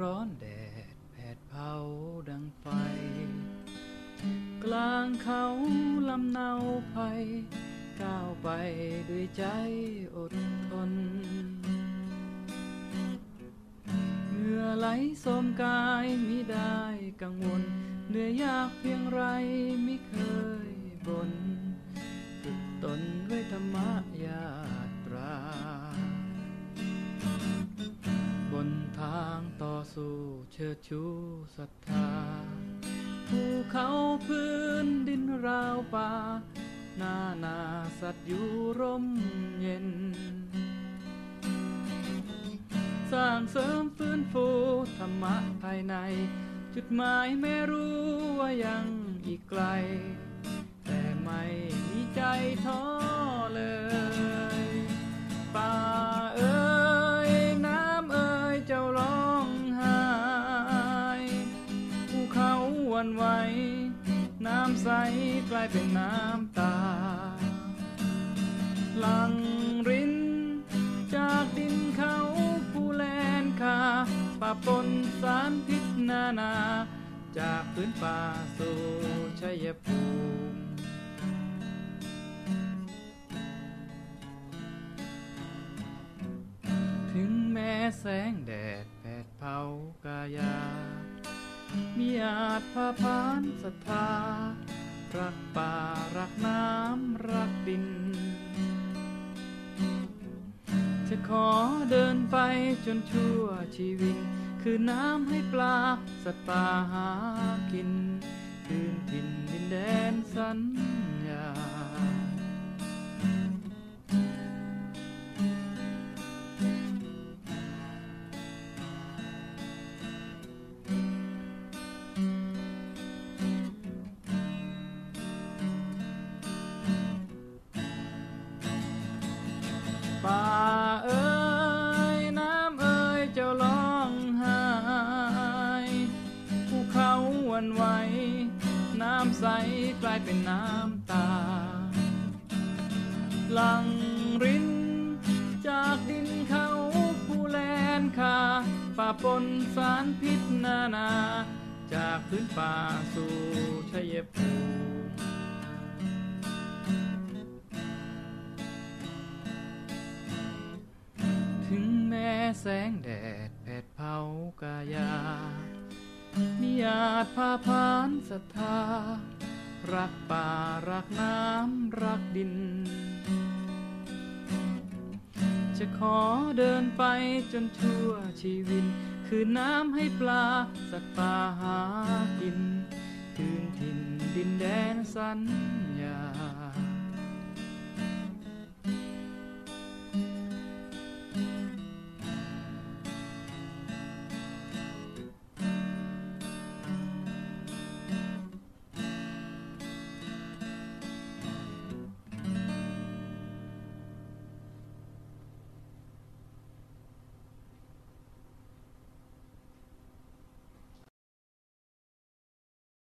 ร้อนแดดแผดเผาดังไฟ กลางเขาลำเนาภัยก้าวไปด้วยใจอดทนเมื่อไหลโสมกายมิได้กังวลเหนื่อยยากเพียงไรไม่เคย สู้เชิดชูศรัทธาภูเขาพื้นดินราวป่า นานาสัตว์อยู่ร่มเย็น สร้างเสริมฟื้นฟูธรรมะภายใน จุดหมายไม่รู้ว่ายังอีกไกล กลายเป็นน้ำตา หลังรินจากดินเขาผู้แลนคาป่าปนสารพิษนานา จากพื้นป่าสู่ชัยภูมิถึงแม้แสงแดดแผดเผากายา มีอาจพาพานศรัทธา นไปจนชั่วชีวิต คือน้ำให้ปลาสัตว์ป่าหากิน คืนถิ่นดินแดนสัน น้ำใสกลายเป็นน้ำตา หลังรินจากดินเขาผู้แลนคาป่าปนสารพิษนานา จากพื้นป่าสู่ชัยภูมิถึงแม้แสงแดดแผดเผากายา มีอาจพาพานศรัทธา รักป่ารักน้ำรักดิน จะขอเดินไปจนชั่วชีวิตคือน้ำให้ปลาสัตว์ป่าหากิน คืนถิ่นดินแดนสัญญา